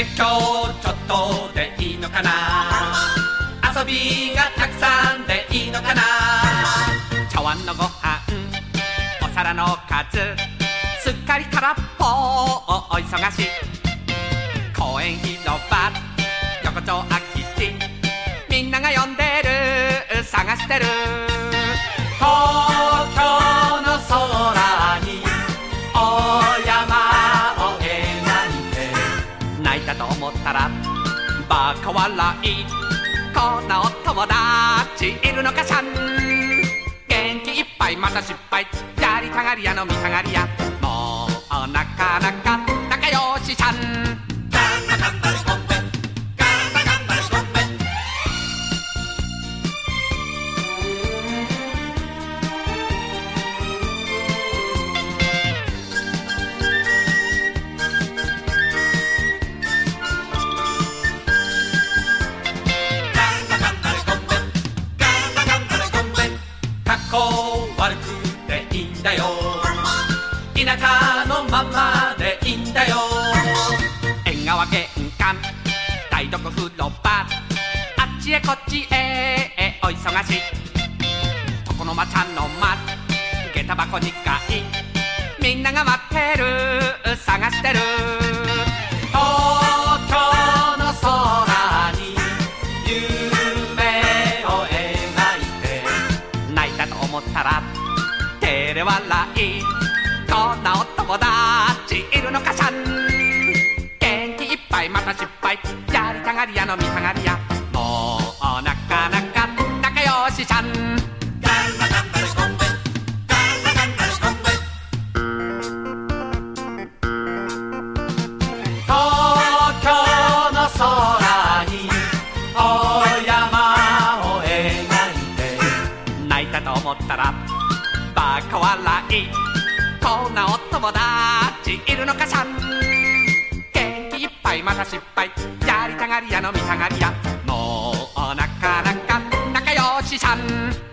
勉強ちょっとでいいのかな？遊びがたくさんでいいのかな？茶碗のご飯お皿のかずすっかり空っぽお忙しい。公園広場横丁空き地みんなが呼んでる探してる。だと思ったらバカ笑い。こんなお友達いるのかしゃん元気いっぱいまた失敗。やりたがり屋の見たがり屋。もうなかなかこ悪くていいんだよ。田舎のままでいいんだよ。縁側玄関台所風呂場あっちへこっちへお忙しい。床の間ちゃんの間下駄箱2階みんなが待ってる探してる。れ笑いこんなお友達いるのかしゃん元気いっぱいまた失敗。やりたがり屋の見たがり屋もうなかなか仲良しちゃん東京の空にお山を描いて泣いたと思ったらい。こんなお友達いるのかしゃん元気いっぱいまた失敗。やりたがりやの見たがりやもうなかなか仲良しさん。